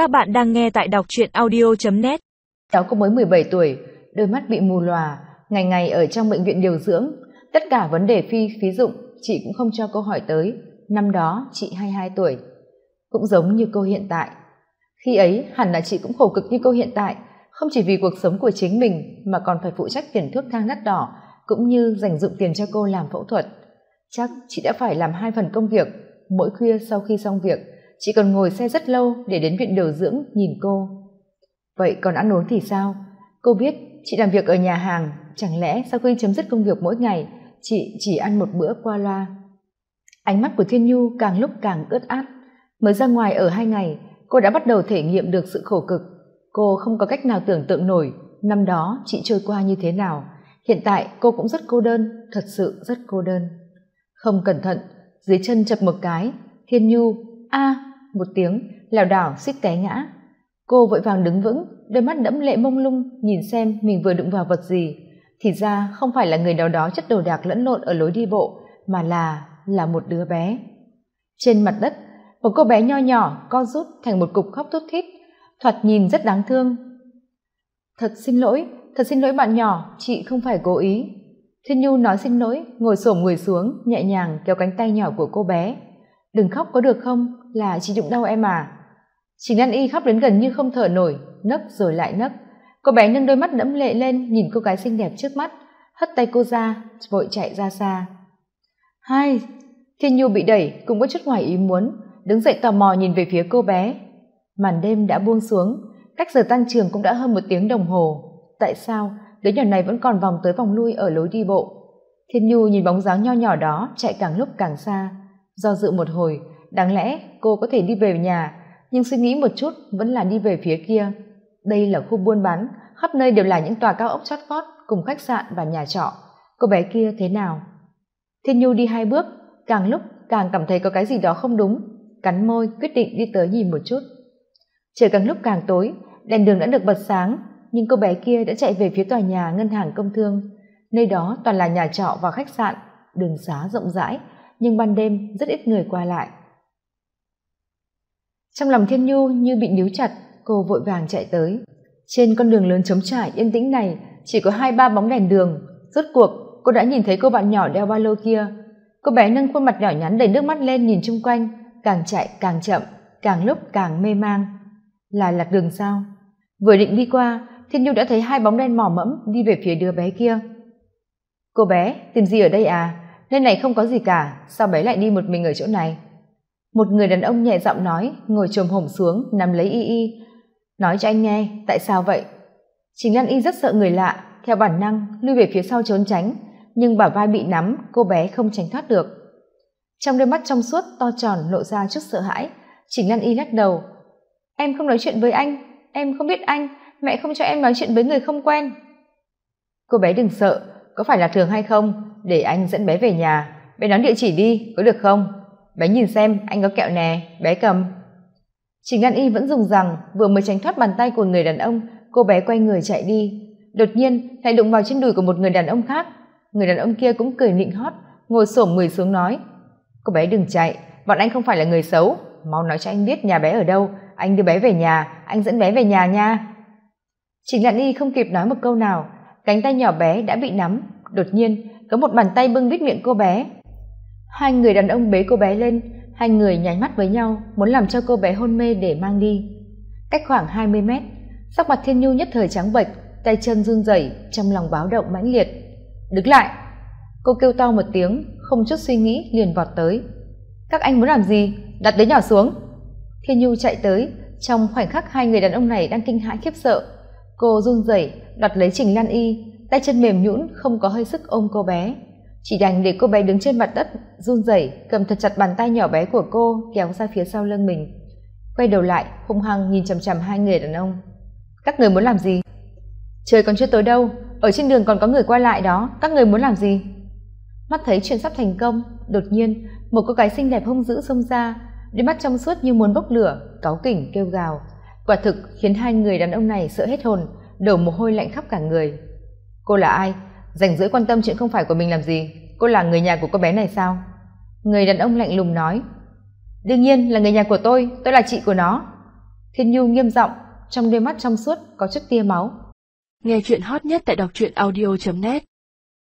Các bạn đang nghe tại đọc truyện audio.net Cháu có mới 17 tuổi, đôi mắt bị mù lòa, ngày ngày ở trong bệnh viện điều dưỡng. Tất cả vấn đề phi phí dụng, chị cũng không cho câu hỏi tới. Năm đó, chị 22 tuổi. Cũng giống như cô hiện tại. Khi ấy, hẳn là chị cũng khổ cực như cô hiện tại, không chỉ vì cuộc sống của chính mình mà còn phải phụ trách tiền thuốc thang đắt đỏ, cũng như dành dụng tiền cho cô làm phẫu thuật. Chắc chị đã phải làm hai phần công việc, mỗi khuya sau khi xong việc, chị còn ngồi xe rất lâu để đến viện điều dưỡng, nhìn cô. Vậy còn ăn uống thì sao? Cô biết chị làm việc ở nhà hàng, chẳng lẽ sau khi chấm dứt công việc mỗi ngày, chị chỉ ăn một bữa qua loa? Ánh mắt của thiên nhu càng lúc càng ướt át. Mới ra ngoài ở hai ngày, cô đã bắt đầu thể nghiệm được sự khổ cực. Cô không có cách nào tưởng tượng nổi năm đó chị trôi qua như thế nào. Hiện tại cô cũng rất cô đơn, thật sự rất cô đơn. Không cẩn thận, dưới chân chập một cái, thiên nhu, a một tiếng, lảo đảo suýt té ngã. Cô vội vàng đứng vững, đôi mắt đẫm lệ mông lung, nhìn xem mình vừa đụng vào vật gì. Thì ra không phải là người nào đó chất đồ đạc lẫn lộn ở lối đi bộ, mà là là một đứa bé. Trên mặt đất, một cô bé nho nhỏ, co rút thành một cục khóc thút thít, thoạt nhìn rất đáng thương. Thật xin lỗi, thật xin lỗi bạn nhỏ, chị không phải cố ý. Thiên nhu nói xin lỗi, ngồi xổm người xuống, nhẹ nhàng kéo cánh tay nhỏ của cô bé đừng khóc có được không? Là chị đụng đau em à? Trình lan y khóc đến gần như không thở nổi, nấc rồi lại nấc. Cô bé nâng đôi mắt đẫm lệ lên, nhìn cô gái xinh đẹp trước mắt, hất tay cô ra, vội chạy ra xa. Hai, thiên nhu bị đẩy, cũng có chút ngoài ý muốn, đứng dậy tò mò nhìn về phía cô bé. Màn đêm đã buông xuống, cách giờ tan trường cũng đã hơn một tiếng đồng hồ. Tại sao, đứa nhỏ này vẫn còn vòng tới vòng lui ở lối đi bộ? Thiên nhu nhìn bóng dáng nho nhỏ đó, chạy càng lúc càng xa do dự một hồi, đáng lẽ cô có thể đi về nhà, nhưng suy nghĩ một chút vẫn là đi về phía kia. Đây là khu buôn bán, khắp nơi đều là những tòa cao ốc chót vót cùng khách sạn và nhà trọ. Cô bé kia thế nào? Thiên nhu đi hai bước, càng lúc càng cảm thấy có cái gì đó không đúng, cắn môi quyết định đi tới nhìn một chút. Trời càng lúc càng tối, đèn đường đã được bật sáng, nhưng cô bé kia đã chạy về phía tòa nhà ngân hàng công thương. Nơi đó toàn là nhà trọ và khách sạn, đường xá rộng rãi nhưng ban đêm rất ít người qua lại. Trong lòng thiên nhu như bị níu chặt, cô vội vàng chạy tới. Trên con đường lớn trống trải, yên tĩnh này, chỉ có hai ba bóng đèn đường. Rốt cuộc, cô đã nhìn thấy cô bạn nhỏ đeo ba lô kia. Cô bé nâng khuôn mặt nhỏ nhắn đầy nước mắt lên nhìn chung quanh, càng chạy càng chậm, càng lúc càng mê mang. Là lạc đường sao? Vừa định đi qua, thiên nhu đã thấy hai bóng đen mỏ mẫm đi về phía đứa bé kia. Cô bé, tìm gì ở đây à? Nơi này không có gì cả, sao bé lại đi một mình ở chỗ này? Một người đàn ông nhẹ giọng nói, ngồi chồm hổm xuống nằm lấy y y. Nói cho anh nghe, tại sao vậy? Chính lan y rất sợ người lạ. Theo bản năng, lui về phía sau trốn tránh, nhưng bả vai bị nắm, cô bé không tránh thoát được. Trong đôi mắt trong suốt, to tròn lộ ra chút sợ hãi. Chỉnh lan y lắc đầu. Em không nói chuyện với anh, em không biết anh, mẹ không cho em nói chuyện với người không quen. Cô bé đừng sợ, có phải là thường hay không? Để anh dẫn bé về nhà. Bé nói địa chỉ đi, có được không? Bé nhìn xem, anh có kẹo nè, bé cầm. Trình an y vẫn dùng rằng, vừa mới tránh thoát bàn tay của người đàn ông, cô bé quay người chạy đi. Đột nhiên, lại đụng vào trên đùi của một người đàn ông khác. Người đàn ông kia cũng cười nịnh hót, ngồi xổm người xuống nói, cô bé đừng chạy, bọn anh không phải là người xấu. Mau nói cho anh biết nhà bé ở đâu. Anh đưa bé về nhà, anh dẫn bé về nhà nha. Trình lạn y không kịp nói một câu nào. Cánh tay nhỏ bé đã bị nắm. Đột nhiên có một bàn tay bưng bít miệng cô bé. Hai người đàn ông bế cô bé lên, hai người nháy mắt với nhau, muốn làm cho cô bé hôn mê để mang đi. Cách khoảng hai mươi mét, sắc mặt thiên nhu nhất thời trắng bệch, tay chân run rẩy, trong lòng báo động mãnh liệt. Đứng lại! Cô kêu to một tiếng, không chút suy nghĩ liền vọt tới. Các anh muốn làm gì? Đặt đứa nhỏ xuống! Thiên nhu chạy tới. Trong khoảnh khắc hai người đàn ông này đang kinh hãi khiếp sợ, cô run rẩy, đoạt lấy trình lan y tay chân mềm nhũn, không có hơi sức ôm cô bé. Chỉ đành để cô bé đứng trên mặt đất, run rẩy, cầm thật chặt bàn tay nhỏ bé của cô, kéo ra phía sau lưng mình. Quay đầu lại, hung hăng nhìn chằm chằm hai người đàn ông. Các người muốn làm gì? Trời còn chưa tối đâu, ở trên đường còn có người qua lại đó, các người muốn làm gì? Mắt thấy chuyện sắp thành công, đột nhiên, một cô gái xinh đẹp hung dữ xông ra, đôi mắt trong suốt như muốn bốc lửa, cáu kỉnh, kêu gào. Quả thực khiến hai người đàn ông này sợ hết hồn, đổ mồ hôi lạnh khắp cả người cô là ai? Rảnh rỗi quan tâm chuyện không phải của mình làm gì? Cô là người nhà của cô bé này sao? Người đàn ông lạnh lùng nói. Đương nhiên là người nhà của tôi tôi là chị của nó. Thiên nhu nghiêm giọng, trong đôi mắt trong suốt có chút tia máu. Nghe chuyện hot nhất tại đọc truyện audio net.